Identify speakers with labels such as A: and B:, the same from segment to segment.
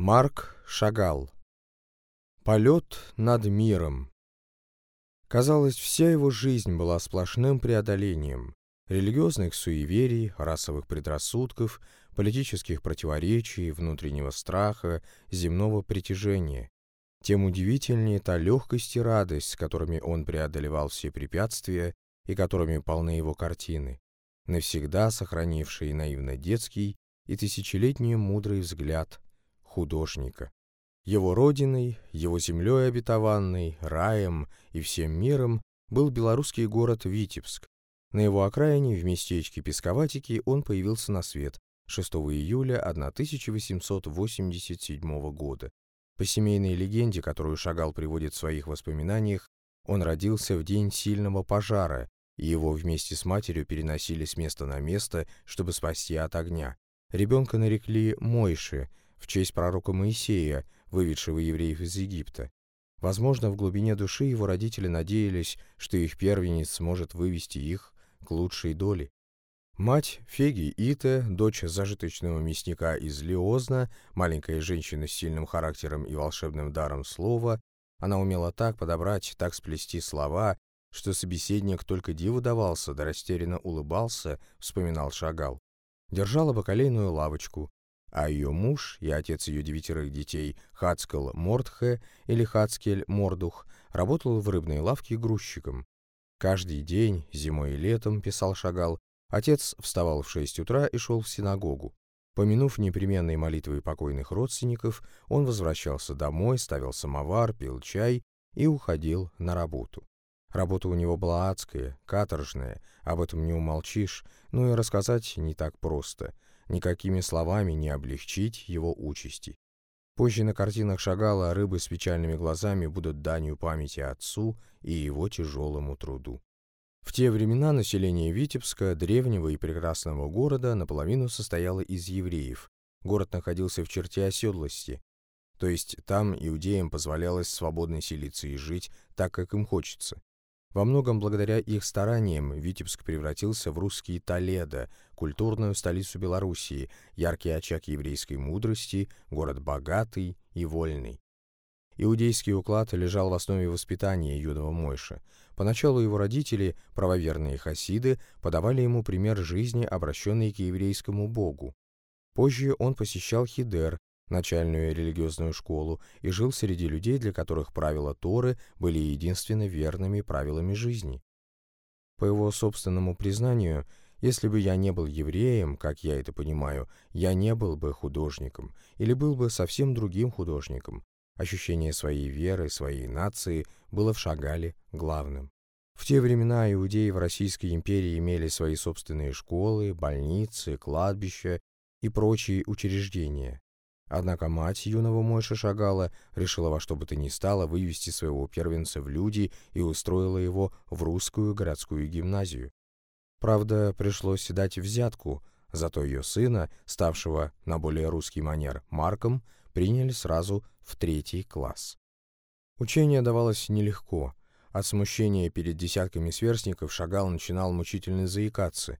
A: Марк Шагал. Полет над миром. Казалось, вся его жизнь была сплошным преодолением религиозных суеверий, расовых предрассудков, политических противоречий, внутреннего страха, земного притяжения. Тем удивительнее та легкость и радость, с которыми он преодолевал все препятствия и которыми полны его картины, навсегда сохранившие наивно детский и тысячелетний мудрый взгляд художника. Его родиной, его землей обетованной, раем и всем миром был белорусский город Витебск. На его окраине, в местечке Песковатики, он появился на свет 6 июля 1887 года. По семейной легенде, которую Шагал приводит в своих воспоминаниях, он родился в день сильного пожара, и его вместе с матерью переносили с места на место, чтобы спасти от огня. Ребенка нарекли Мойши, в честь пророка Моисея, выведшего евреев из Египта. Возможно, в глубине души его родители надеялись, что их первенец сможет вывести их к лучшей доле. Мать Феги Ите, дочь зажиточного мясника из Лиозна, маленькая женщина с сильным характером и волшебным даром слова, она умела так подобрать, так сплести слова, что собеседник только диву давался, да растерянно улыбался, вспоминал Шагал. Держала бакалейную лавочку, а ее муж и отец ее девятерых детей Хацкел Мордхе или Хацкель Мордух работал в рыбной лавке грузчиком. Каждый день, зимой и летом, писал Шагал, отец вставал в шесть утра и шел в синагогу. Помянув непременные молитвы покойных родственников, он возвращался домой, ставил самовар, пил чай и уходил на работу. Работа у него была адская, каторжная, об этом не умолчишь, но и рассказать не так просто — никакими словами не облегчить его участи. Позже на картинах Шагала рыбы с печальными глазами будут данью памяти отцу и его тяжелому труду. В те времена население Витебска, древнего и прекрасного города, наполовину состояло из евреев. Город находился в черте оседлости, то есть там иудеям позволялось свободно селиться и жить так, как им хочется. Во многом благодаря их стараниям Витебск превратился в русский Толедо, культурную столицу Белоруссии, яркий очаг еврейской мудрости, город богатый и вольный. Иудейский уклад лежал в основе воспитания юного Мойши. Поначалу его родители, правоверные хасиды, подавали ему пример жизни, обращенный к еврейскому богу. Позже он посещал Хидер, начальную религиозную школу и жил среди людей, для которых правила Торы были единственно верными правилами жизни. По его собственному признанию, если бы я не был евреем, как я это понимаю, я не был бы художником или был бы совсем другим художником. Ощущение своей веры, своей нации было в Шагале главным. В те времена иудеи в Российской империи имели свои собственные школы, больницы, кладбища и прочие учреждения. Однако мать юного Мойши Шагала решила во что бы то ни стало вывести своего первенца в люди и устроила его в русскую городскую гимназию. Правда, пришлось дать взятку, зато ее сына, ставшего на более русский манер Марком, приняли сразу в третий класс. Учение давалось нелегко. От смущения перед десятками сверстников Шагал начинал мучительно заикаться.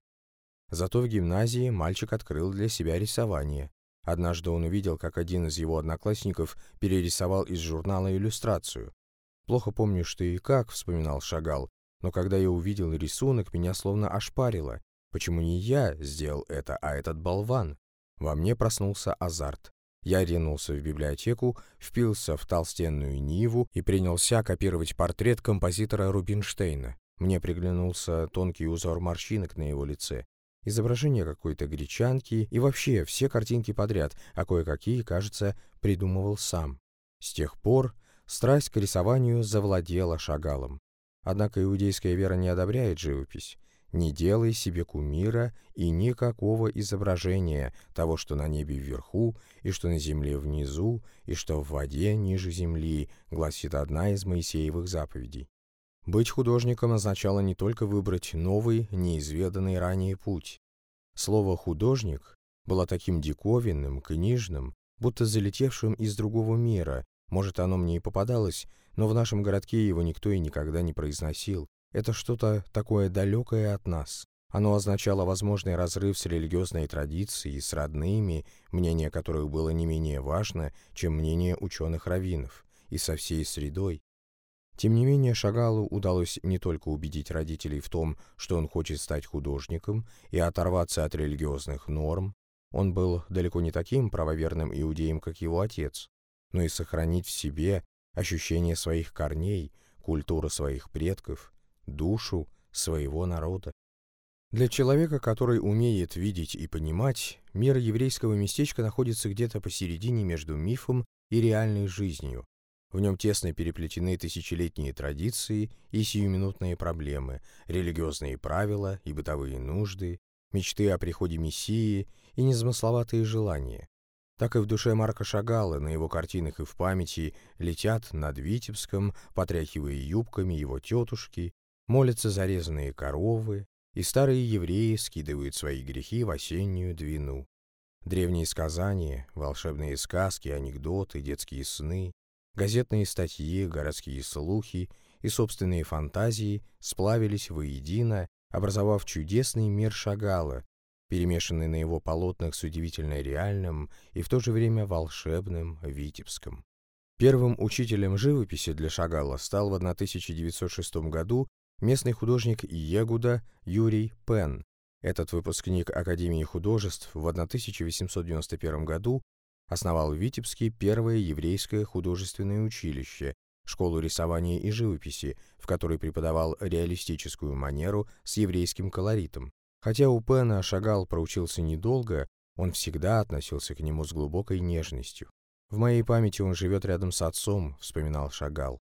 A: Зато в гимназии мальчик открыл для себя рисование. Однажды он увидел, как один из его одноклассников перерисовал из журнала иллюстрацию. «Плохо помню, что и как», — вспоминал Шагал, «но когда я увидел рисунок, меня словно ошпарило. Почему не я сделал это, а этот болван?» Во мне проснулся азарт. Я ринулся в библиотеку, впился в толстенную Ниву и принялся копировать портрет композитора Рубинштейна. Мне приглянулся тонкий узор морщинок на его лице изображение какой-то гречанки и вообще все картинки подряд, а кое-какие, кажется, придумывал сам. С тех пор страсть к рисованию завладела шагалом. Однако иудейская вера не одобряет живопись. Не делай себе кумира и никакого изображения того, что на небе вверху, и что на земле внизу, и что в воде ниже земли, гласит одна из Моисеевых заповедей. Быть художником означало не только выбрать новый, неизведанный ранее путь. Слово «художник» было таким диковинным, книжным, будто залетевшим из другого мира. Может, оно мне и попадалось, но в нашем городке его никто и никогда не произносил. Это что-то такое далекое от нас. Оно означало возможный разрыв с религиозной традицией, с родными, мнение которых было не менее важно, чем мнение ученых-раввинов, и со всей средой. Тем не менее, Шагалу удалось не только убедить родителей в том, что он хочет стать художником и оторваться от религиозных норм, он был далеко не таким правоверным иудеем, как его отец, но и сохранить в себе ощущение своих корней, культуру своих предков, душу своего народа. Для человека, который умеет видеть и понимать, мир еврейского местечка находится где-то посередине между мифом и реальной жизнью. В нем тесно переплетены тысячелетние традиции и сиюминутные проблемы, религиозные правила и бытовые нужды, мечты о приходе Мессии и незамысловатые желания. Так и в душе Марка Шагала, на его картинах и в памяти, летят над Витебском, потряхивая юбками его тетушки, молятся зарезанные коровы, и старые евреи скидывают свои грехи в осеннюю двину. Древние сказания, волшебные сказки, анекдоты, детские сны, газетные статьи, городские слухи и собственные фантазии сплавились воедино, образовав чудесный мир Шагала, перемешанный на его полотнах с удивительно реальным и в то же время волшебным Витебском. Первым учителем живописи для Шагала стал в 1906 году местный художник Егуда Юрий Пен. Этот выпускник Академии художеств в 1891 году основал в Витебске первое еврейское художественное училище, школу рисования и живописи, в которой преподавал реалистическую манеру с еврейским колоритом. Хотя у Пена Шагал проучился недолго, он всегда относился к нему с глубокой нежностью. «В моей памяти он живет рядом с отцом», — вспоминал Шагал.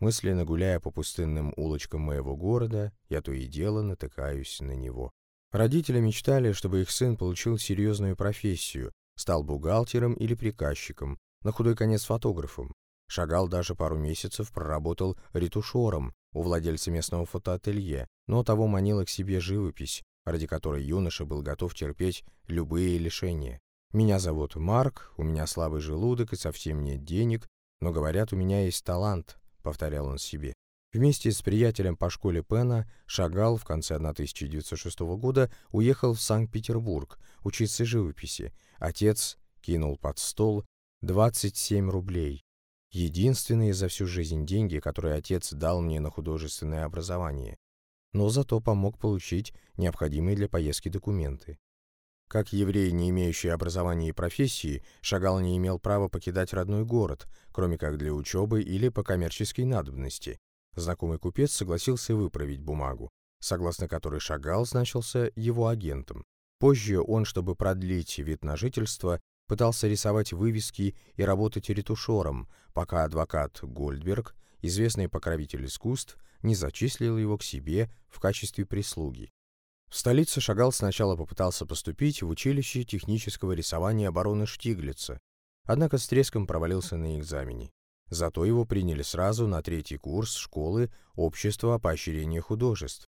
A: Мысленно гуляя по пустынным улочкам моего города, я то и дело натыкаюсь на него. Родители мечтали, чтобы их сын получил серьезную профессию, стал бухгалтером или приказчиком, на худой конец фотографом. Шагал даже пару месяцев проработал ретушером у владельца местного фотоателье, но того манила к себе живопись, ради которой юноша был готов терпеть любые лишения. «Меня зовут Марк, у меня слабый желудок и совсем нет денег, но, говорят, у меня есть талант», — повторял он себе. Вместе с приятелем по школе Пена Шагал в конце 1906 года уехал в Санкт-Петербург учиться живописи. Отец кинул под стол 27 рублей. Единственные за всю жизнь деньги, которые отец дал мне на художественное образование. Но зато помог получить необходимые для поездки документы. Как еврей, не имеющий образования и профессии, Шагал не имел права покидать родной город, кроме как для учебы или по коммерческой надобности. Знакомый купец согласился выправить бумагу, согласно которой Шагал значился его агентом. Позже он, чтобы продлить вид на жительство, пытался рисовать вывески и работать ретушером, пока адвокат Гольдберг, известный покровитель искусств, не зачислил его к себе в качестве прислуги. В столице Шагал сначала попытался поступить в училище технического рисования обороны Штиглица, однако с треском провалился на экзамене. Зато его приняли сразу на третий курс школы Общества поощрения художеств.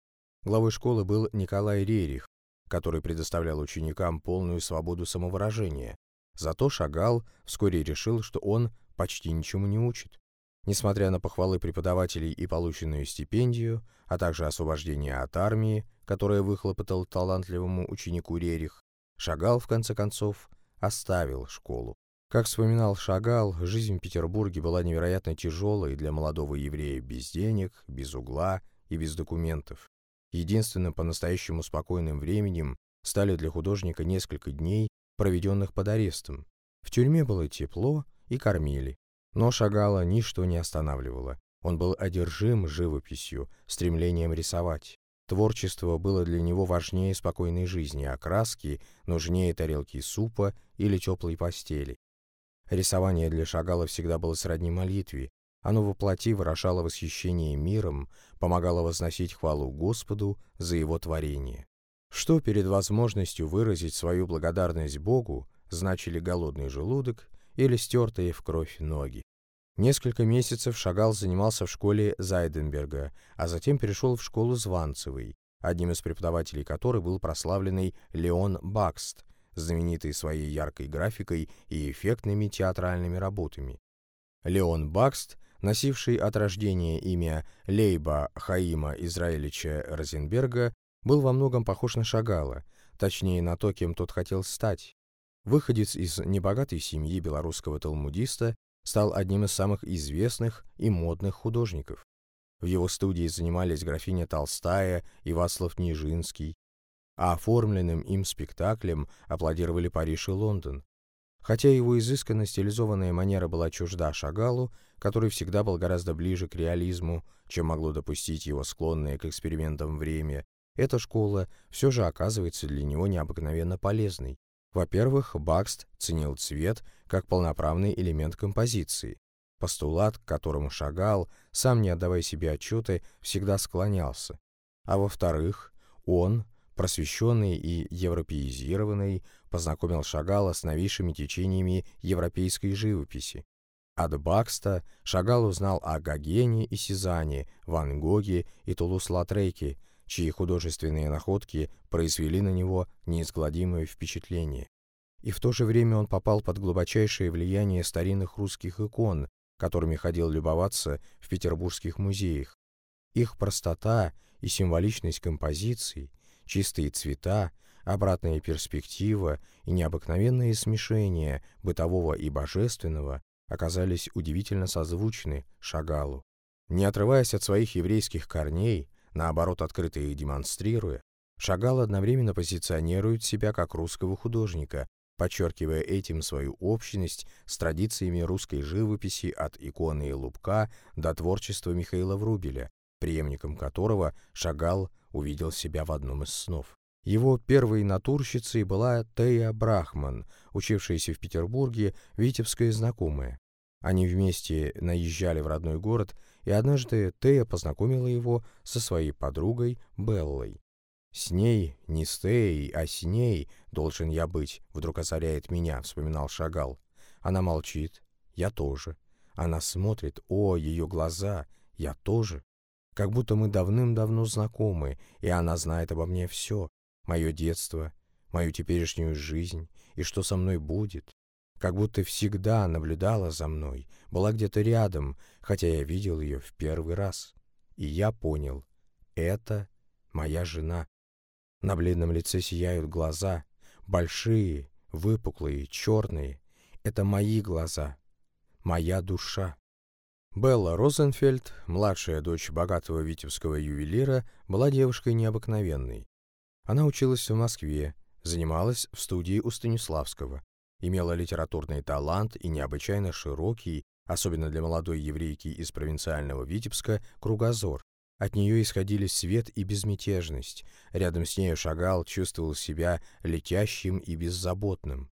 A: Главой школы был Николай Рерих, который предоставлял ученикам полную свободу самовыражения. Зато Шагал вскоре решил, что он почти ничему не учит. Несмотря на похвалы преподавателей и полученную стипендию, а также освобождение от армии, которое выхлопотал талантливому ученику Рерих, Шагал, в конце концов, оставил школу. Как вспоминал Шагал, жизнь в Петербурге была невероятно тяжелой для молодого еврея без денег, без угла и без документов. Единственным по-настоящему спокойным временем стали для художника несколько дней, проведенных под арестом. В тюрьме было тепло и кормили. Но Шагала ничто не останавливало. Он был одержим живописью, стремлением рисовать. Творчество было для него важнее спокойной жизни, а краски нужнее тарелки супа или теплой постели. Рисование для Шагала всегда было сродни молитве. Оно воплоти выражало восхищение миром, помогало возносить хвалу Господу за его творение. Что перед возможностью выразить свою благодарность Богу значили голодный желудок или стертые в кровь ноги. Несколько месяцев Шагал занимался в школе Зайденберга, а затем перешел в школу Званцевой, одним из преподавателей которой был прославленный Леон Бакст, знаменитый своей яркой графикой и эффектными театральными работами. Леон Бакст, носивший от рождения имя Лейба Хаима Израилевича Розенберга, был во многом похож на Шагала, точнее на то, кем тот хотел стать. Выходец из небогатой семьи белорусского талмудиста стал одним из самых известных и модных художников. В его студии занимались графиня Толстая и Вацлав Нижинский, а оформленным им спектаклем аплодировали Париж и Лондон. Хотя его изысканно стилизованная манера была чужда Шагалу, который всегда был гораздо ближе к реализму, чем могло допустить его склонное к экспериментам время, эта школа все же оказывается для него необыкновенно полезной. Во-первых, Бакст ценил цвет как полноправный элемент композиции, постулат, к которому шагал, сам не отдавая себе отчеты, всегда склонялся. А во-вторых, он, просвещенный и европеизированный, познакомил Шагала с новейшими течениями европейской живописи. От Бакста Шагал узнал о Гогене и Сезанне, Ван Гоге и Тулуз-Лотреке, чьи художественные находки произвели на него неизгладимое впечатление. И в то же время он попал под глубочайшее влияние старинных русских икон, которыми ходил любоваться в петербургских музеях. Их простота и символичность композиций, чистые цвета, обратная перспектива и необыкновенное смешение бытового и божественного оказались удивительно созвучны Шагалу. Не отрываясь от своих еврейских корней, наоборот открыто их демонстрируя, Шагал одновременно позиционирует себя как русского художника, подчеркивая этим свою общность с традициями русской живописи от иконы и лубка до творчества Михаила Врубеля, преемником которого Шагал увидел себя в одном из снов. Его первой натурщицей была Тея Брахман, учившаяся в Петербурге, витебская знакомая. Они вместе наезжали в родной город, и однажды Тея познакомила его со своей подругой Беллой. «С ней, не с Теей, а с ней должен я быть», — вдруг озаряет меня, — вспоминал Шагал. Она молчит, я тоже. Она смотрит, о, ее глаза, я тоже. Как будто мы давным-давно знакомы, и она знает обо мне все, мое детство, мою теперешнюю жизнь и что со мной будет. Как будто всегда наблюдала за мной, была где-то рядом, хотя я видел ее в первый раз. И я понял, это моя жена. На бледном лице сияют глаза, большие, выпуклые, черные. Это мои глаза, моя душа. Белла Розенфельд, младшая дочь богатого витебского ювелира, была девушкой необыкновенной. Она училась в Москве, занималась в студии у Станиславского, имела литературный талант и необычайно широкий, особенно для молодой еврейки из провинциального Витебска, кругозор. От нее исходили свет и безмятежность. Рядом с нею шагал, чувствовал себя летящим и беззаботным.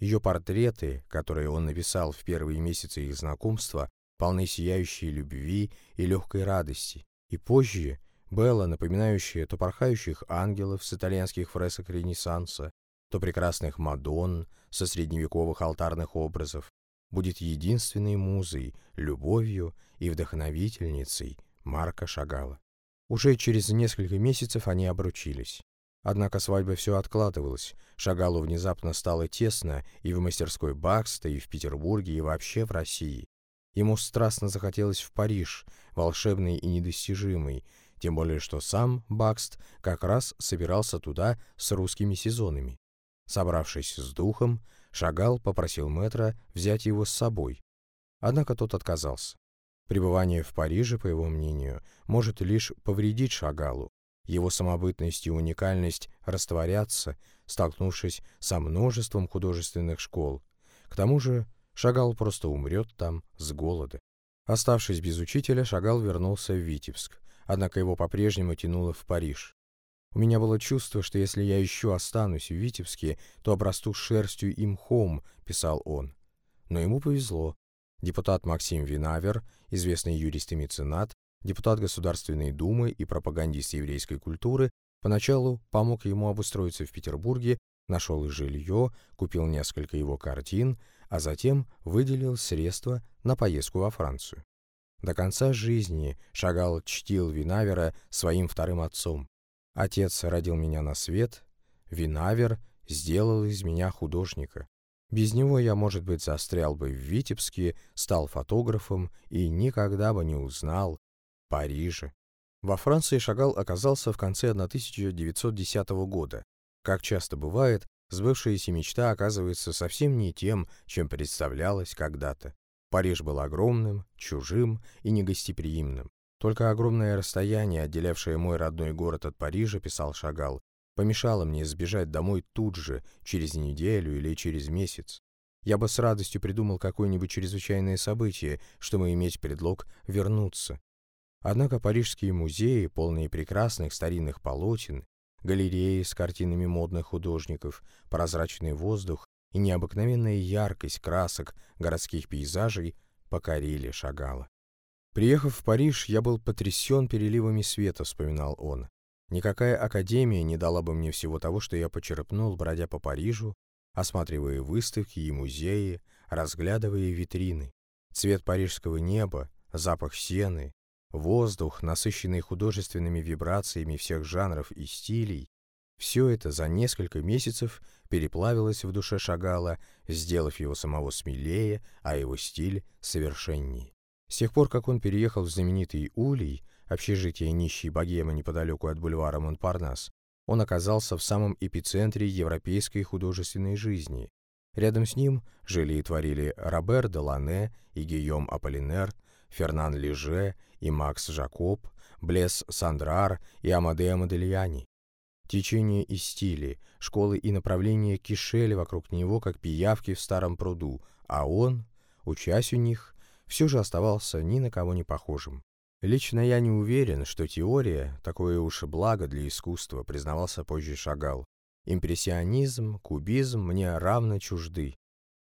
A: Ее портреты, которые он написал в первые месяцы их знакомства, полны сияющей любви и легкой радости. И позже Белла, напоминающая то порхающих ангелов с итальянских фресок Ренессанса, то прекрасных Мадонн со средневековых алтарных образов, будет единственной музой, любовью и вдохновительницей Марка Шагала. Уже через несколько месяцев они обручились. Однако свадьба все откладывалась, Шагалу внезапно стало тесно и в мастерской Бакста, и в Петербурге, и вообще в России. Ему страстно захотелось в Париж, волшебный и недостижимый, тем более что сам Бакст как раз собирался туда с русскими сезонами. Собравшись с духом, Шагал попросил мэтра взять его с собой. Однако тот отказался. Пребывание в Париже, по его мнению, может лишь повредить Шагалу. Его самобытность и уникальность растворятся, столкнувшись со множеством художественных школ. К тому же Шагал просто умрет там с голода. Оставшись без учителя, Шагал вернулся в Витебск однако его по-прежнему тянуло в Париж. У меня было чувство, что если я еще останусь в Витебске, то обрасту шерстью и мхом, писал он. Но ему повезло. Депутат Максим Винавер, известный юрист и меценат, депутат Государственной Думы и пропагандист еврейской культуры, поначалу помог ему обустроиться в Петербурге, нашел жилье, купил несколько его картин, а затем выделил средства на поездку во Францию. До конца жизни Шагал чтил Винавера своим вторым отцом. Отец родил меня на свет, Винавер сделал из меня художника. Без него я, может быть, застрял бы в Витебске, стал фотографом и никогда бы не узнал Парижа. Во Франции Шагал оказался в конце 1910 года. Как часто бывает, сбывшаяся мечта оказывается совсем не тем, чем представлялась когда-то. Париж был огромным, чужим и негостеприимным. Только огромное расстояние, отделявшее мой родной город от Парижа, писал Шагал, помешало мне сбежать домой тут же, через неделю или через месяц. Я бы с радостью придумал какое-нибудь чрезвычайное событие, чтобы иметь предлог вернуться. Однако парижские музеи, полные прекрасных старинных полотен, галереи с картинами модных художников, прозрачный воздух и необыкновенная яркость красок городских пейзажей покорили Шагала. Приехав в Париж, я был потрясен переливами света, вспоминал он. Никакая академия не дала бы мне всего того, что я почерпнул, бродя по Парижу, осматривая выставки и музеи, разглядывая витрины. Цвет парижского неба, запах сены, воздух, насыщенный художественными вибрациями всех жанров и стилей, все это за несколько месяцев переплавилось в душе Шагала, сделав его самого смелее, а его стиль совершенней. С тех пор, как он переехал в знаменитый Улей, общежитие нищей богемы неподалеку от бульвара Монпарнас, он оказался в самом эпицентре европейской художественной жизни. Рядом с ним жили и творили Робер де Лане и Гийом Аполлинер, Фернан Леже и Макс Жакоб, Блес Сандрар и Амадео Модельяни. Течение и стили, школы и направления кишели вокруг него, как пиявки в старом пруду, а он, учась у них, все же оставался ни на кого не похожим. Лично я не уверен, что теория – такое уж благо для искусства, признавался позже Шагал. Импрессионизм, кубизм мне равно чужды.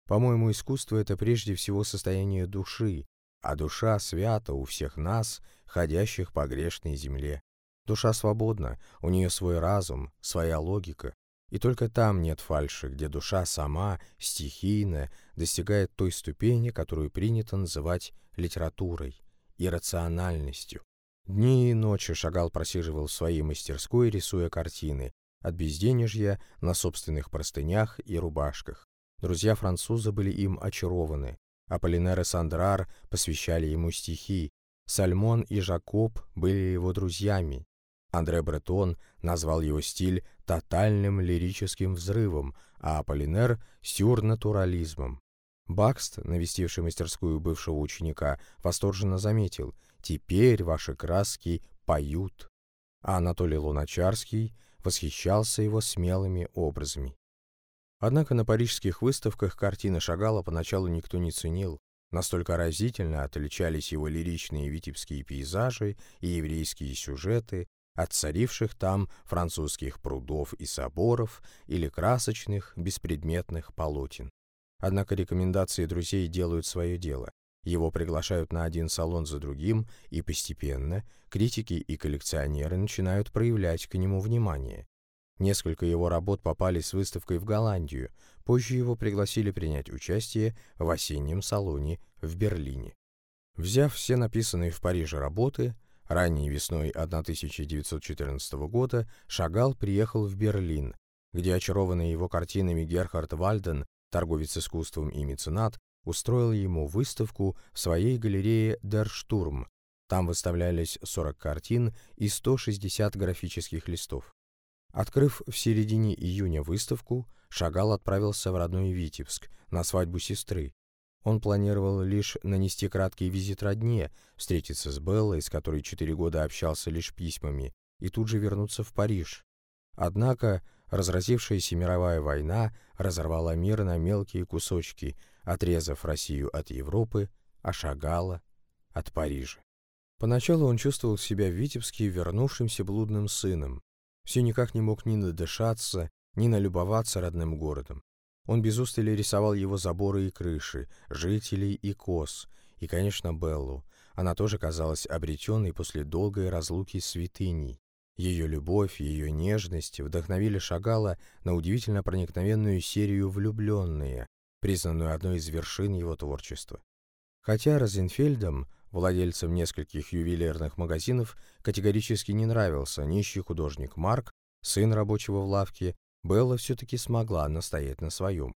A: По-моему, искусство – это прежде всего состояние души, а душа свята у всех нас, ходящих по грешной земле. Душа свободна, у нее свой разум, своя логика, и только там нет фальши, где душа сама, стихийная, достигает той ступени, которую принято называть литературой иррациональностью. Дни и ночи Шагал просиживал в своей мастерской, рисуя картины, от безденежья на собственных простынях и рубашках. Друзья-французы были им очарованы. Аполлинер и Сандрар посвящали ему стихи. Сальмон и Жакоб были его друзьями. Андре Бретон назвал его стиль тотальным лирическим взрывом, а Аполлинер — сюрнатурализмом. Бакст, навестивший мастерскую бывшего ученика, восторженно заметил «Теперь ваши краски поют». А Анатолий Луначарский восхищался его смелыми образами. Однако на парижских выставках картины Шагала поначалу никто не ценил. Настолько разительно отличались его лиричные витебские пейзажи и еврейские сюжеты от царивших там французских прудов и соборов или красочных беспредметных полотен. Однако рекомендации друзей делают свое дело. Его приглашают на один салон за другим, и постепенно критики и коллекционеры начинают проявлять к нему внимание. Несколько его работ попали с выставкой в Голландию, позже его пригласили принять участие в осеннем салоне в Берлине. Взяв все написанные в Париже работы, ранней весной 1914 года Шагал приехал в Берлин, где очарованный его картинами Герхард Вальден Торговец искусством и меценат устроил ему выставку в своей галерее «Дер Штурм». Там выставлялись 40 картин и 160 графических листов. Открыв в середине июня выставку, Шагал отправился в родной Витебск на свадьбу сестры. Он планировал лишь нанести краткий визит родне, встретиться с Беллой, с которой четыре года общался лишь письмами, и тут же вернуться в Париж. Однако Разразившаяся мировая война разорвала мир на мелкие кусочки, отрезав Россию от Европы, а Шагала от Парижа. Поначалу он чувствовал себя в Витебске вернувшимся блудным сыном. Все никак не мог ни надышаться, ни налюбоваться родным городом. Он без устали рисовал его заборы и крыши, жителей и коз, и, конечно, Беллу. Она тоже казалась обретенной после долгой разлуки святыней. Ее любовь, ее нежность вдохновили Шагала на удивительно проникновенную серию «Влюбленные», признанную одной из вершин его творчества. Хотя Розенфельдам, владельцам нескольких ювелирных магазинов, категорически не нравился нищий художник Марк, сын рабочего в лавке, Белла все-таки смогла настоять на своем.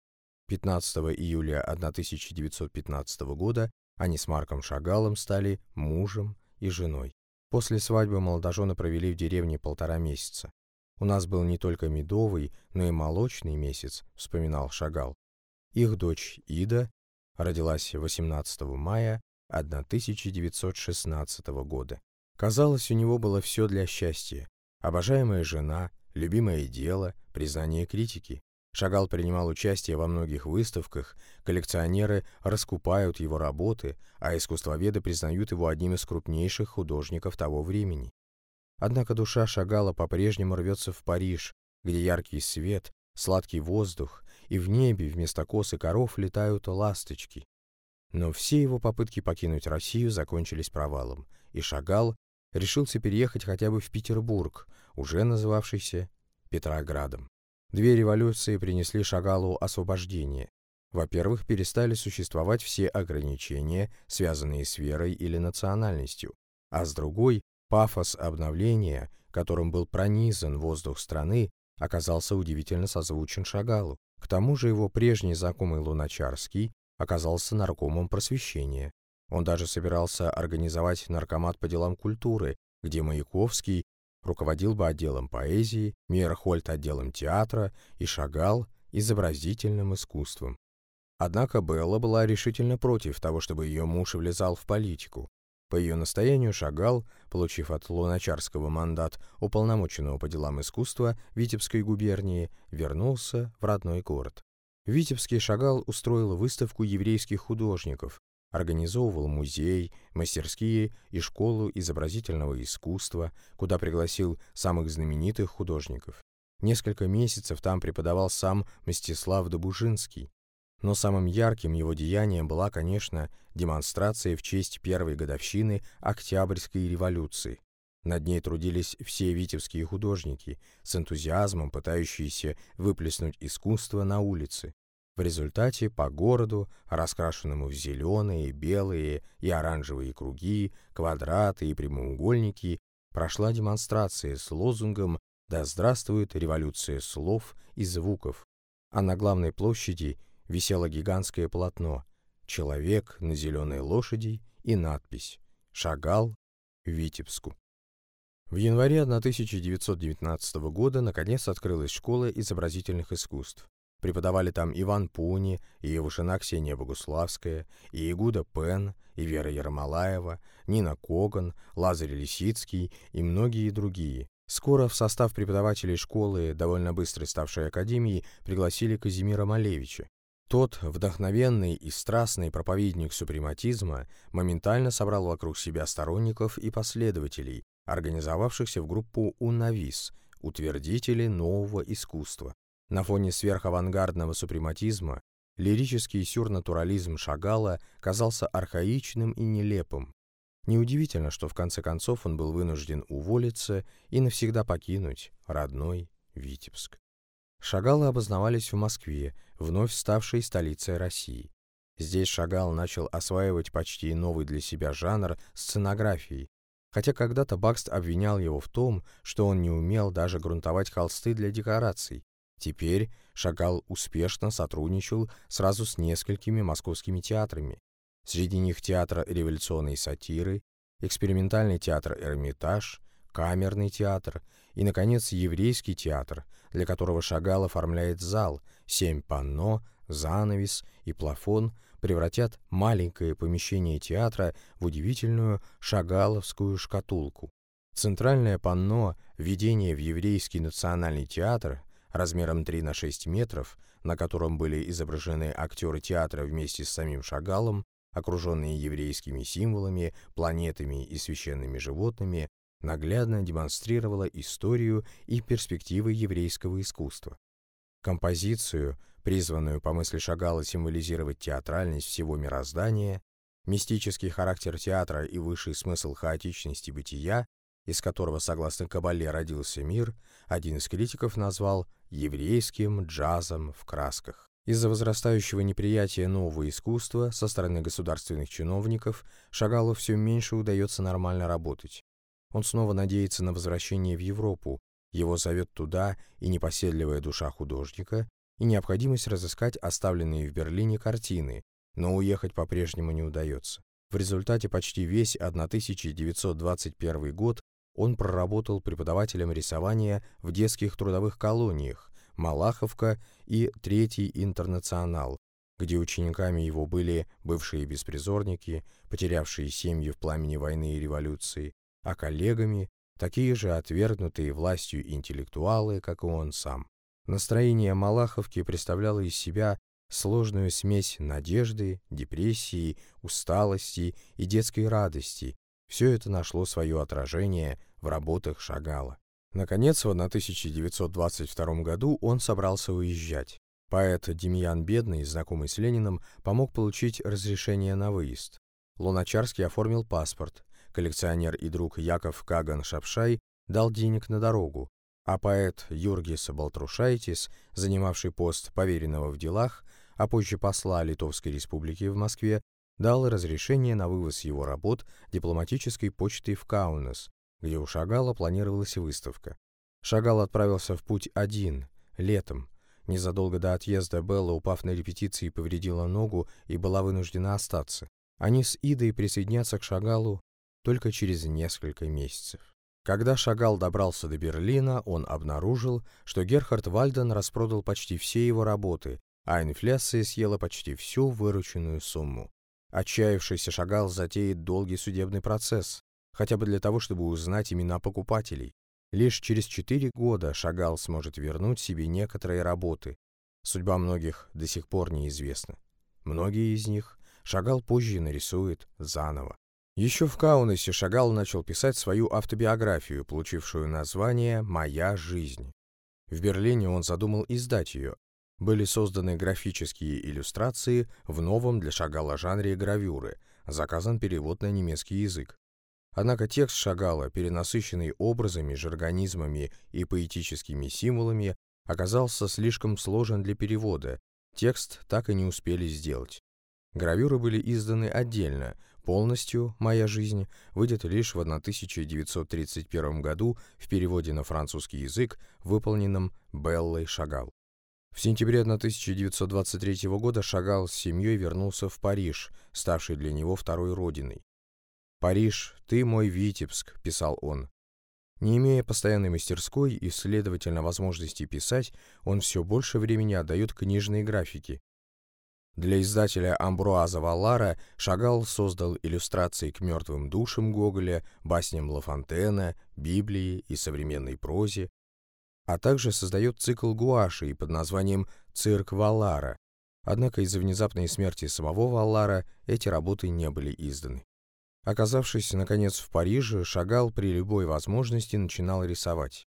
A: 15 июля 1915 года они с Марком Шагалом стали мужем и женой. После свадьбы молодожены провели в деревне полтора месяца. «У нас был не только медовый, но и молочный месяц», — вспоминал Шагал. Их дочь Ида родилась 18 мая 1916 года. Казалось, у него было все для счастья. Обожаемая жена, любимое дело, признание критики. Шагал принимал участие во многих выставках, коллекционеры раскупают его работы, а искусствоведы признают его одним из крупнейших художников того времени. Однако душа Шагала по-прежнему рвется в Париж, где яркий свет, сладкий воздух, и в небе вместо косы коров летают ласточки. Но все его попытки покинуть Россию закончились провалом, и Шагал решился переехать хотя бы в Петербург, уже называвшийся Петроградом. Две революции принесли Шагалу освобождение. Во-первых, перестали существовать все ограничения, связанные с верой или национальностью, а с другой, пафос обновления, которым был пронизан воздух страны, оказался удивительно созвучен Шагалу. К тому же его прежний знакомый Луначарский оказался наркомом просвещения. Он даже собирался организовать наркомат по делам культуры, где Маяковский руководил бы отделом поэзии, Мейерхольд отделом театра и Шагал изобразительным искусством. Однако Белла была решительно против того, чтобы ее муж влезал в политику. По ее настоянию Шагал, получив от Луначарского мандат уполномоченного по делам искусства Витебской губернии, вернулся в родной город. В Витебске Шагал устроил выставку еврейских художников, организовывал музей, мастерские и школу изобразительного искусства, куда пригласил самых знаменитых художников. Несколько месяцев там преподавал сам Мстислав Добужинский. Но самым ярким его деянием была, конечно, демонстрация в честь первой годовщины Октябрьской революции. Над ней трудились все витебские художники, с энтузиазмом пытающиеся выплеснуть искусство на улице. В результате по городу, раскрашенному в зеленые, белые и оранжевые круги, квадраты и прямоугольники, прошла демонстрация с лозунгом «Да здравствует революция слов и звуков», а на главной площади висело гигантское полотно «Человек на зеленой лошади» и надпись «Шагал Витебску». В январе 1919 года наконец открылась школа изобразительных искусств. Преподавали там Иван Пуни, и его жена Ксения Богуславская, и Игуда Пен, и Вера Ермолаева, Нина Коган, Лазарь Лисицкий и многие другие. Скоро в состав преподавателей школы, довольно быстро ставшей академией, пригласили Казимира Малевича. Тот, вдохновенный и страстный проповедник супрематизма, моментально собрал вокруг себя сторонников и последователей, организовавшихся в группу «Унавис» — утвердители нового искусства. На фоне сверхавангардного супрематизма лирический сюрнатурализм Шагала казался архаичным и нелепым. Неудивительно, что в конце концов он был вынужден уволиться и навсегда покинуть родной Витебск. Шагалы обознавались в Москве, вновь ставшей столицей России. Здесь Шагал начал осваивать почти новый для себя жанр сценографии, хотя когда-то Бакст обвинял его в том, что он не умел даже грунтовать холсты для декораций, Теперь Шагал успешно сотрудничал сразу с несколькими московскими театрами. Среди них театр революционной сатиры, экспериментальный театр «Эрмитаж», камерный театр и, наконец, еврейский театр, для которого Шагал оформляет зал, семь панно, занавес и плафон превратят маленькое помещение театра в удивительную шагаловскую шкатулку. Центральное панно «Введение в еврейский национальный театр» размером 3 на 6 метров, на котором были изображены актеры театра вместе с самим Шагалом, окруженные еврейскими символами, планетами и священными животными, наглядно демонстрировала историю и перспективы еврейского искусства. Композицию, призванную по мысли Шагала символизировать театральность всего мироздания, мистический характер театра и высший смысл хаотичности бытия, из которого, согласно Кабале, родился мир, один из критиков назвал еврейским джазом в красках. Из-за возрастающего неприятия нового искусства со стороны государственных чиновников Шагалу все меньше удается нормально работать. Он снова надеется на возвращение в Европу, его зовет туда и непоседливая душа художника, и необходимость разыскать оставленные в Берлине картины, но уехать по-прежнему не удается. В результате почти весь 1921 год он проработал преподавателем рисования в детских трудовых колониях Малаховка и Третий интернационал, где учениками его были бывшие беспризорники, потерявшие семьи в пламени войны и революции, а коллегами такие же отвергнутые властью интеллектуалы, как и он сам. Настроение Малаховки представляло из себя сложную смесь надежды, депрессии, усталости и детской радости. Все это нашло свое отражение в работах Шагала. Наконец, в 1922 году он собрался уезжать. Поэт Демьян Бедный, знакомый с Лениным, помог получить разрешение на выезд. Луначарский оформил паспорт, коллекционер и друг Яков Каган Шапшай дал денег на дорогу, а поэт Юргис Балтрушайтис, занимавший пост поверенного в делах, а позже посла Литовской республики в Москве, дал разрешение на вывоз его работ дипломатической почтой в Каунас, где у Шагала планировалась выставка. Шагал отправился в путь один, летом. Незадолго до отъезда Белла, упав на репетиции, повредила ногу и была вынуждена остаться. Они с Идой присоединятся к Шагалу только через несколько месяцев. Когда Шагал добрался до Берлина, он обнаружил, что Герхард Вальден распродал почти все его работы, а инфляция съела почти всю вырученную сумму. Отчаявшийся Шагал затеет долгий судебный процесс, хотя бы для того, чтобы узнать имена покупателей. Лишь через четыре года Шагал сможет вернуть себе некоторые работы. Судьба многих до сих пор неизвестна. Многие из них Шагал позже нарисует заново. Еще в Каунасе Шагал начал писать свою автобиографию, получившую название «Моя жизнь». В Берлине он задумал издать ее. Были созданы графические иллюстрации в новом для Шагала жанре гравюры, заказан перевод на немецкий язык. Однако текст Шагала, перенасыщенный образами, жаргонизмами и поэтическими символами, оказался слишком сложен для перевода, текст так и не успели сделать. Гравюры были изданы отдельно, Полностью «Моя жизнь» выйдет лишь в 1931 году в переводе на французский язык, выполненном Беллой Шагал. В сентябре 1923 года Шагал с семьей вернулся в Париж, ставший для него второй родиной. «Париж, ты мой Витебск», — писал он. Не имея постоянной мастерской и, следовательно, возможности писать, он все больше времени отдает книжной графике, для издателя Амбруаза Воллара Шагал создал иллюстрации к мертвым душам Гоголя, басням Лафонтена, Библии и современной прозе, а также создает цикл гуашей под названием «Цирк Воллара». Однако из-за внезапной смерти самого Воллара эти работы не были изданы. Оказавшись, наконец, в Париже, Шагал при любой возможности начинал рисовать.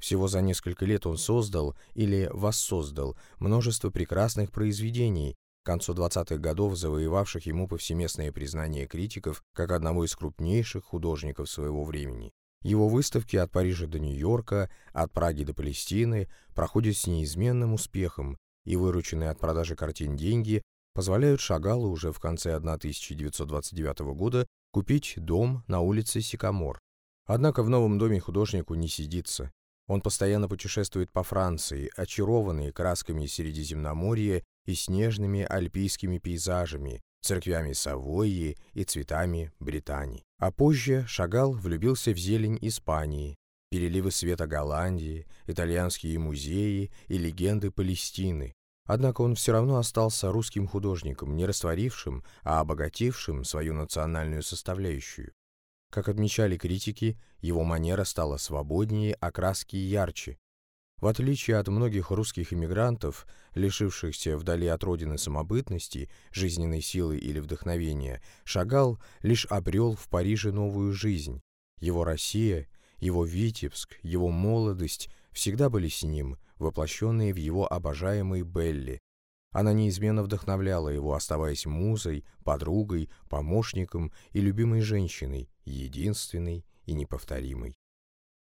A: Всего за несколько лет он создал или воссоздал множество прекрасных произведений, концу 20-х годов завоевавших ему повсеместное признание критиков как одного из крупнейших художников своего времени. Его выставки от Парижа до Нью-Йорка, от Праги до Палестины проходят с неизменным успехом, и вырученные от продажи картин деньги позволяют Шагалу уже в конце 1929 года купить дом на улице Сикамор. Однако в новом доме художнику не сидится. Он постоянно путешествует по Франции, очарованный красками Средиземноморья и снежными альпийскими пейзажами, церквями Савойи и цветами Бретани. А позже Шагал влюбился в зелень Испании, переливы света Голландии, итальянские музеи и легенды Палестины. Однако он все равно остался русским художником, не растворившим, а обогатившим свою национальную составляющую. Как отмечали критики, его манера стала свободнее, а краски ярче, в отличие от многих русских иммигрантов, лишившихся вдали от родины самобытности, жизненной силы или вдохновения, Шагал лишь обрел в Париже новую жизнь. Его Россия, его Витебск, его молодость всегда были с ним, воплощенные в его обожаемой Белли. Она неизменно вдохновляла его, оставаясь музой, подругой, помощником и любимой женщиной, единственной и неповторимой.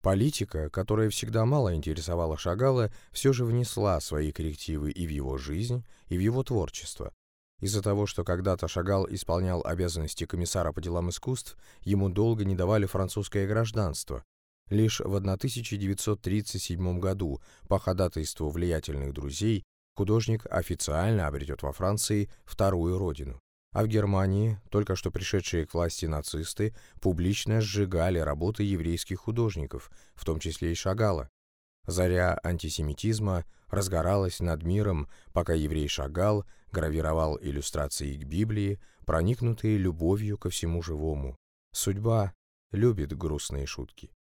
A: Политика, которая всегда мало интересовала Шагала, все же внесла свои коррективы и в его жизнь, и в его творчество. Из-за того, что когда-то Шагал исполнял обязанности комиссара по делам искусств, ему долго не давали французское гражданство. Лишь в 1937 году, по ходатайству влиятельных друзей, художник официально обретет во Франции вторую родину. А в Германии только что пришедшие к власти нацисты публично сжигали работы еврейских художников, в том числе и Шагала. Заря антисемитизма разгоралась над миром, пока еврей Шагал гравировал иллюстрации к Библии, проникнутые любовью ко всему живому. Судьба любит грустные шутки.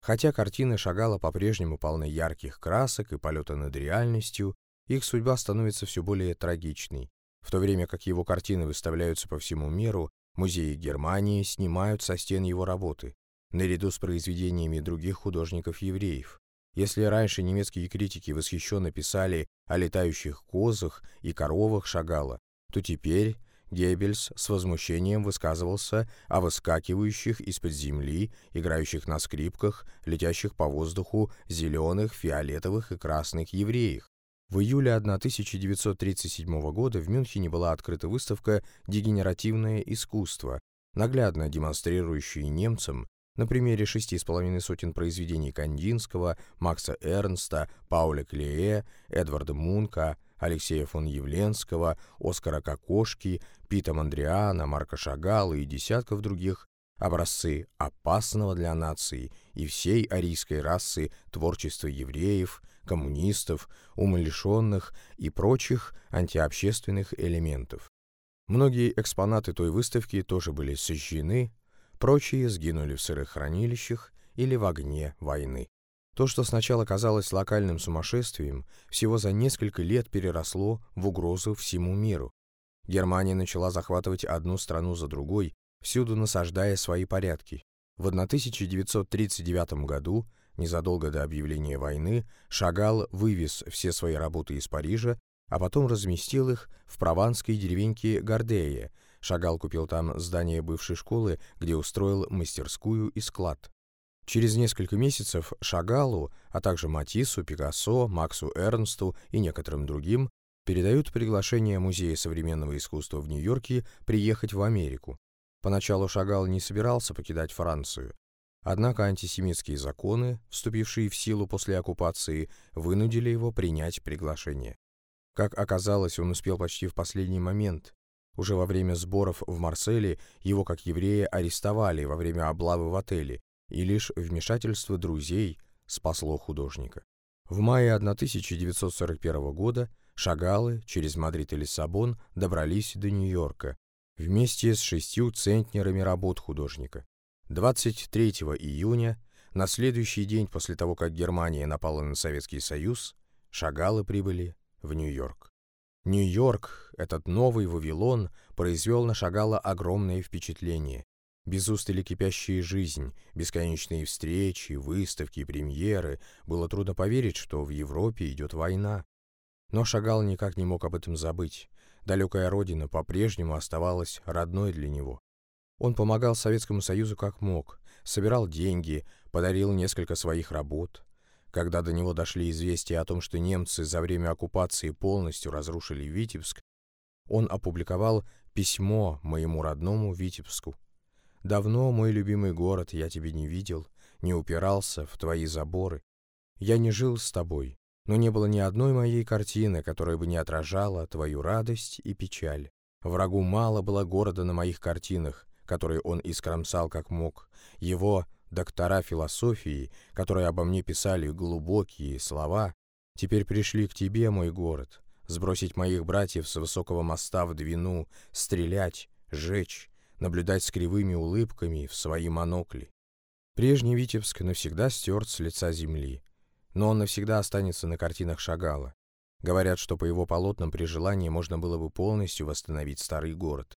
A: Хотя картины Шагала по-прежнему полны ярких красок и полета над реальностью, их судьба становится все более трагичной. В то время как его картины выставляются по всему миру, музеи Германии снимают со стен его работы, наряду с произведениями других художников-евреев. Если раньше немецкие критики восхищенно писали о летающих козах и коровах Шагала, то теперь Геббельс с возмущением высказывался о выскакивающих из-под земли, играющих на скрипках, летящих по воздуху зеленых, фиолетовых и красных евреях. В июле 1937 года в Мюнхене была открыта выставка «Дегенеративное искусство», наглядно демонстрирующая немцам на примере шести с половиной сотен произведений Кандинского, Макса Эрнста, Пауля Клее, Эдварда Мунка, Алексея фон Явленского, Оскара Кокошки, Пита Мандриана, Марка Шагала и десятков других образцы опасного для нации и всей арийской расы творчества евреев, коммунистов, умалишенных и прочих антиобщественных элементов. Многие экспонаты той выставки тоже были сожжены, Прочие сгинули в сырых хранилищах или в огне войны. То, что сначала казалось локальным сумасшествием, всего за несколько лет переросло в угрозу всему миру. Германия начала захватывать одну страну за другой, всюду насаждая свои порядки. В 1939 году, незадолго до объявления войны, Шагал вывез все свои работы из Парижа, а потом разместил их в прованской деревеньке Гордея, Шагал купил там здание бывшей школы, где устроил мастерскую и склад. Через несколько месяцев Шагалу, а также Матису, Пикассо, Максу Эрнсту и некоторым другим передают приглашение Музея современного искусства в Нью-Йорке приехать в Америку. Поначалу Шагал не собирался покидать Францию. Однако антисемитские законы, вступившие в силу после оккупации, вынудили его принять приглашение. Как оказалось, он успел почти в последний момент. Уже во время сборов в Марселе его как еврея арестовали во время облавы в отеле, и лишь вмешательство друзей спасло художника. В мае 1941 года Шагалы через Мадрид и Лиссабон добрались до Нью-Йорка вместе с шестью центнерами работ художника. 23 июня, на следующий день после того, как Германия напала на Советский Союз, Шагалы прибыли в Нью-Йорк. Нью-Йорк, этот новый Вавилон, произвел на Шагала огромное впечатление. Без устали кипящая жизнь, бесконечные встречи, выставки, премьеры. Было трудно поверить, что в Европе идет война. Но Шагал никак не мог об этом забыть. Далекая родина по-прежнему оставалась родной для него. Он помогал Советскому Союзу как мог, собирал деньги, подарил несколько своих работ. Когда до него дошли известия о том, что немцы за время оккупации полностью разрушили Витебск, он опубликовал письмо моему родному Витебску. «Давно, мой любимый город, я тебе не видел, не упирался в твои заборы. Я не жил с тобой, но не было ни одной моей картины, которая бы не отражала твою радость и печаль. Врагу мало было города на моих картинах, которые он искромсал как мог. Его доктора философии, которые обо мне писали глубокие слова, теперь пришли к тебе, мой город, сбросить моих братьев с высокого моста в Двину, стрелять, жечь, наблюдать с кривыми улыбками в свои монокли. Прежний Витебск навсегда стерт с лица земли, но он навсегда останется на картинах Шагала. Говорят, что по его полотнам при желании можно было бы полностью восстановить старый город.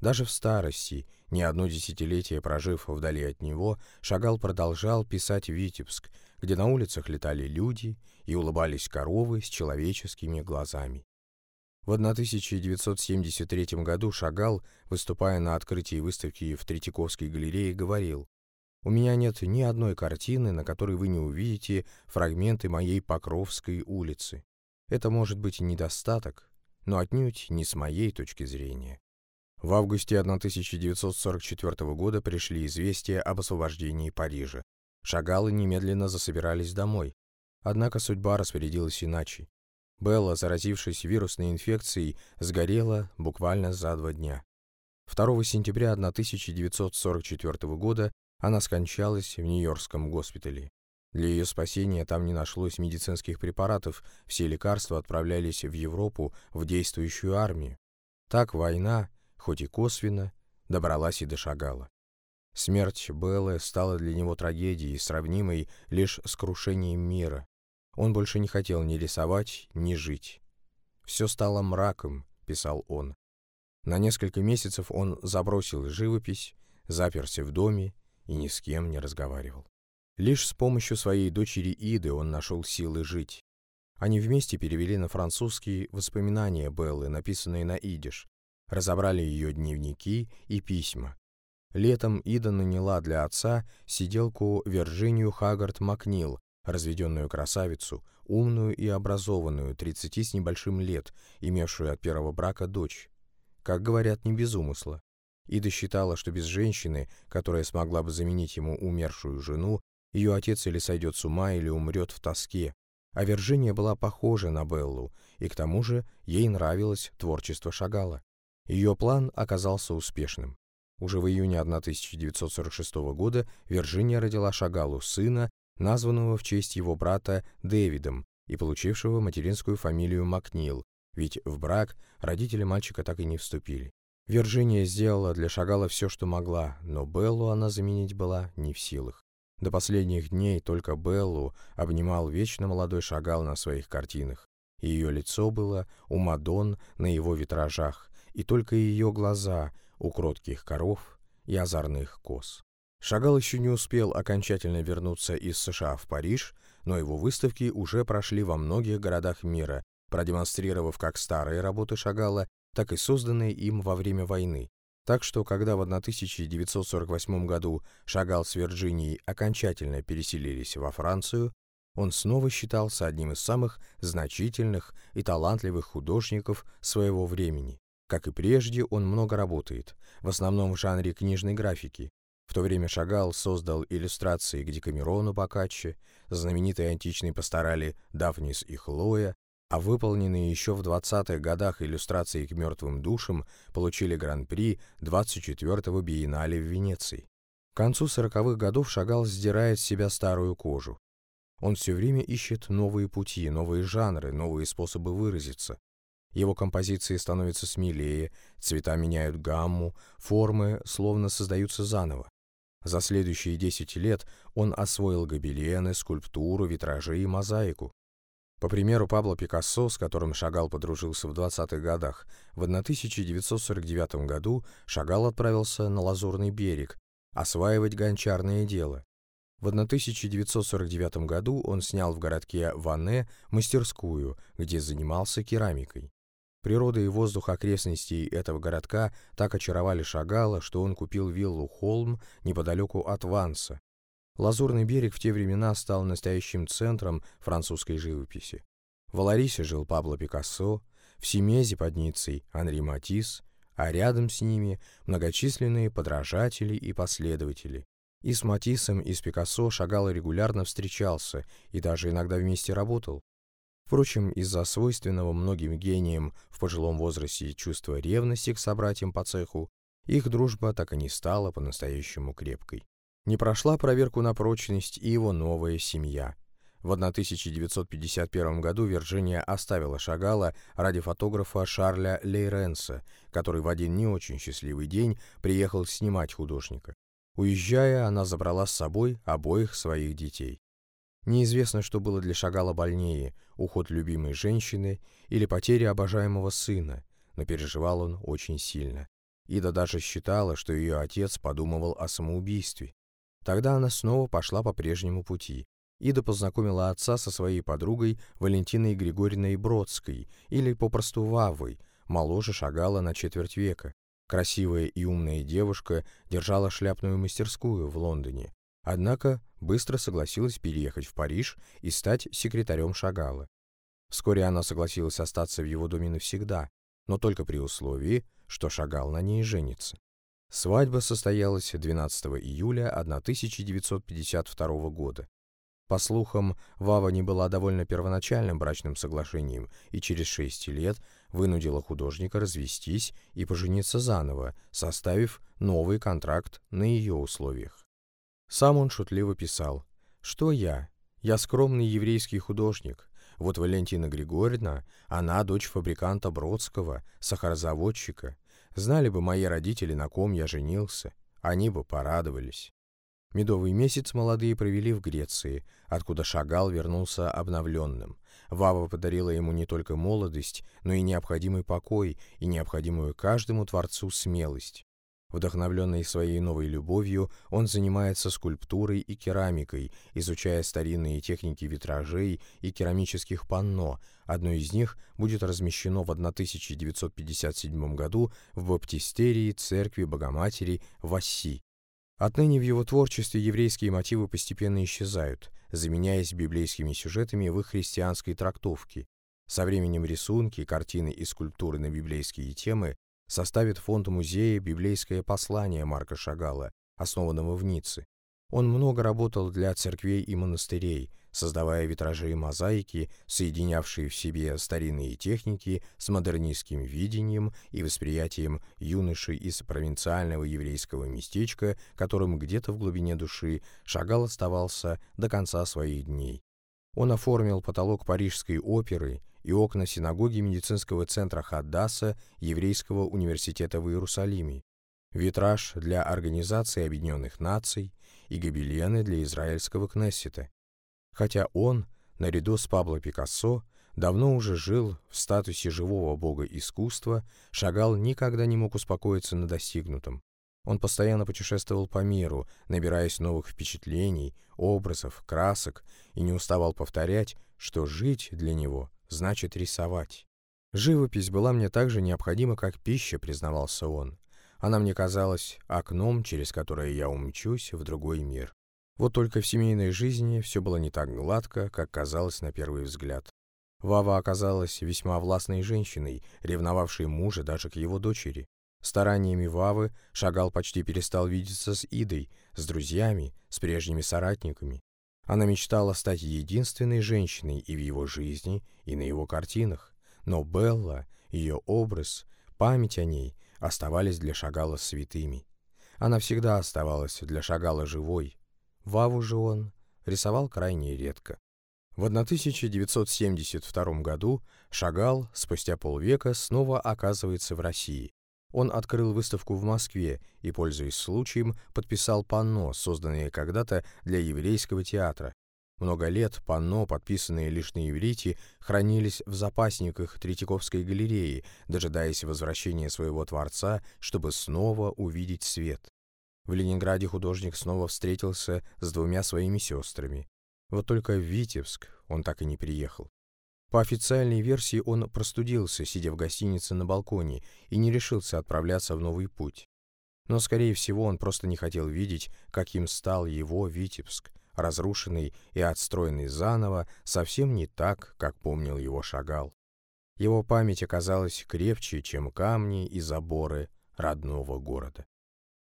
A: Даже в старости, не одно десятилетие прожив вдали от него, Шагал продолжал писать Витебск, где на улицах летали люди и улыбались коровы с человеческими глазами. В 1973 году Шагал, выступая на открытии выставки в Третьяковской галерее, говорил «У меня нет ни одной картины, на которой вы не увидите фрагменты моей Покровской улицы. Это может быть недостаток, но отнюдь не с моей точки зрения. В августе 1944 года пришли известия об освобождении Парижа. Шагалы немедленно засобирались домой. Однако судьба распорядилась иначе. Белла, заразившись вирусной инфекцией, сгорела буквально за два дня. 2 сентября 1944 года она скончалась в Нью-Йоркском госпитале. Для ее спасения там не нашлось медицинских препаратов, все лекарства отправлялись в Европу, в действующую армию. Так война, хоть и косвенно, добралась и до Шагала. Смерть Беллы стала для него трагедией, сравнимой лишь с крушением мира. Он больше не хотел ни рисовать, ни жить. «Все стало мраком», — писал он. На несколько месяцев он забросил живопись, заперся в доме и ни с кем не разговаривал. Лишь с помощью своей дочери Иды он нашел силы жить. Они вместе перевели на французский воспоминания Беллы, написанные на идиш, разобрали ее дневники и письма. Летом Ида наняла для отца сиделку Вирджинию Хаггард Макнил, разведенную красавицу, умную и образованную, 30 с небольшим лет, имевшую от первого брака дочь. Как говорят, не без умысла. Ида считала, что без женщины, которая смогла бы заменить ему умершую жену, ее отец или сойдет с ума, или умрет в тоске. А Вирджиния была похожа на Беллу, и к тому же ей нравилось творчество Шагала. Ее план оказался успешным. Уже в июне 1946 года Вирджиния родила Шагалу сына, названного в честь его брата Дэвидом и получившего материнскую фамилию Макнил, ведь в брак родители мальчика так и не вступили. Вирджиния сделала для Шагала все, что могла, но Беллу она заменить была не в силах. До последних дней только Беллу обнимал вечно молодой Шагал на своих картинах. Ее лицо было у Мадон на его витражах, и только ее глаза у кротких коров и озорных коз. Шагал еще не успел окончательно вернуться из США в Париж, но его выставки уже прошли во многих городах мира, продемонстрировав как старые работы Шагала, так и созданные им во время войны. Так что, когда в 1948 году Шагал с Вирджинией окончательно переселились во Францию, он снова считался одним из самых значительных и талантливых художников своего времени. Как и прежде, он много работает, в основном в жанре книжной графики. В то время Шагал создал иллюстрации к Декамерону Боккаччи, знаменитые античные пасторали Дафнис и Хлоя, а выполненные еще в 20-х годах иллюстрации к мертвым душам получили гран-при 24-го биеннале в Венеции. К концу 40-х годов Шагал сдирает с себя старую кожу. Он все время ищет новые пути, новые жанры, новые способы выразиться. Его композиции становятся смелее, цвета меняют гамму, формы словно создаются заново. За следующие 10 лет он освоил гобелены, скульптуру, витражи и мозаику. По примеру Пабло Пикассо, с которым Шагал подружился в 20-х годах, в 1949 году Шагал отправился на Лазурный берег осваивать гончарное дело. В 1949 году он снял в городке Ванне мастерскую, где занимался керамикой. Природа и воздух окрестностей этого городка так очаровали Шагала, что он купил виллу «Холм» неподалеку от Ванса. Лазурный берег в те времена стал настоящим центром французской живописи. В Аларисе жил Пабло Пикассо, в Семезе под Ниццей Анри Матисс, а рядом с ними многочисленные подражатели и последователи. И с Матиссом, и с Пикассо Шагал регулярно встречался и даже иногда вместе работал. Впрочем, из-за свойственного многим гениям в пожилом возрасте чувства ревности к собратьям по цеху, их дружба так и не стала по-настоящему крепкой. Не прошла проверку на прочность и его новая семья. В 1951 году Вирджиния оставила Шагала ради фотографа Шарля Лейренса, который в один не очень счастливый день приехал снимать художника. Уезжая, она забрала с собой обоих своих детей. Неизвестно, что было для Шагала больнее – уход любимой женщины или потеря обожаемого сына, но переживал он очень сильно. Ида даже считала, что ее отец подумывал о самоубийстве. Тогда она снова пошла по прежнему пути. Ида познакомила отца со своей подругой Валентиной Григорьевной Бродской, или попросту Вавой, моложе Шагала на четверть века. Красивая и умная девушка держала шляпную мастерскую в Лондоне, Однако быстро согласилась переехать в Париж и стать секретарем Шагала. Вскоре она согласилась остаться в его доме навсегда, но только при условии, что Шагал на ней женится. Свадьба состоялась 12 июля 1952 года. По слухам, Вава не была довольно первоначальным брачным соглашением и через шесть лет вынудила художника развестись и пожениться заново, составив новый контракт на ее условиях. Сам он шутливо писал «Что я? Я скромный еврейский художник. Вот Валентина Григорьевна, она дочь фабриканта Бродского, сахарозаводчика. Знали бы мои родители, на ком я женился, они бы порадовались». Медовый месяц молодые провели в Греции, откуда Шагал вернулся обновленным. Вава подарила ему не только молодость, но и необходимый покой и необходимую каждому творцу смелость. Вдохновленный своей новой любовью, он занимается скульптурой и керамикой, изучая старинные техники витражей и керамических панно. Одно из них будет размещено в 1957 году в баптистерии церкви Богоматери в Асси. Отныне в его творчестве еврейские мотивы постепенно исчезают, заменяясь библейскими сюжетами в их христианской трактовке. Со временем рисунки, картины и скульптуры на библейские темы составит фонд музея «Библейское послание» Марка Шагала, основанного в Ницце. Он много работал для церквей и монастырей, создавая витражи и мозаики, соединявшие в себе старинные техники с модернистским видением и восприятием юноши из провинциального еврейского местечка, которым где-то в глубине души Шагал оставался до конца своих дней. Он оформил потолок Парижской оперы и окна синагоги медицинского центра Хаддаса Еврейского университета в Иерусалиме, витраж для Организации Объединенных Наций и гобелены для израильского Кнессета хотя он, наряду с Пабло Пикассо, давно уже жил в статусе живого бога искусства, Шагал никогда не мог успокоиться на достигнутом. Он постоянно путешествовал по миру, набираясь новых впечатлений, образов, красок, и не уставал повторять, что жить для него значит рисовать. «Живопись была мне так же необходима, как пища», — признавался он. «Она мне казалась окном, через которое я умчусь в другой мир». Вот только в семейной жизни все было не так гладко, как казалось на первый взгляд. Вава оказалась весьма властной женщиной, ревновавшей мужа даже к его дочери. Стараниями Вавы Шагал почти перестал видеться с Идой, с друзьями, с прежними соратниками. Она мечтала стать единственной женщиной и в его жизни, и на его картинах. Но Белла, ее образ, память о ней оставались для Шагала святыми. Она всегда оставалась для Шагала живой, Ваву же он рисовал крайне редко. В 1972 году Шагал спустя полвека снова оказывается в России. Он открыл выставку в Москве и, пользуясь случаем, подписал панно, созданное когда-то для еврейского театра. Много лет панно, подписанные лишь на иврите, хранились в запасниках Третьяковской галереи, дожидаясь возвращения своего творца, чтобы снова увидеть свет. В Ленинграде художник снова встретился с двумя своими сестрами. Вот только в Витебск он так и не приехал. По официальной версии он простудился, сидя в гостинице на балконе, и не решился отправляться в новый путь. Но, скорее всего, он просто не хотел видеть, каким стал его Витебск, разрушенный и отстроенный заново, совсем не так, как помнил его Шагал. Его память оказалась крепче, чем камни и заборы родного города.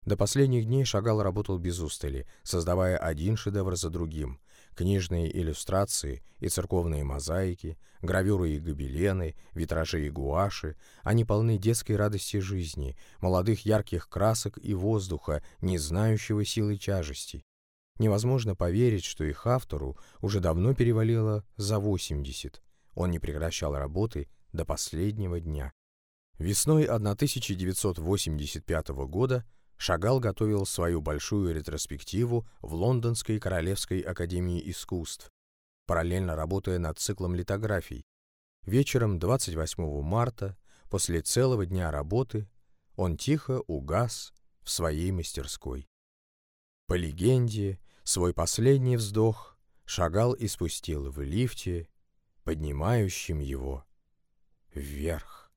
A: До последних дней Шагал работал без устали, создавая один шедевр за другим. Книжные иллюстрации и церковные мозаики, гравюры и гобелены, витражи и гуаши, они полны детской радости жизни, молодых ярких красок и воздуха, не знающего силы тяжести. Невозможно поверить, что их автору уже давно перевалило за 80. Он не прекращал работы до последнего дня. Весной 1985 года Шагал готовил свою большую ретроспективу в Лондонской Королевской Академии Искусств, параллельно работая над циклом литографий. Вечером 28 марта, после целого дня работы, он тихо угас в своей мастерской. По легенде, свой последний вздох Шагал испустил в лифте, поднимающем его вверх.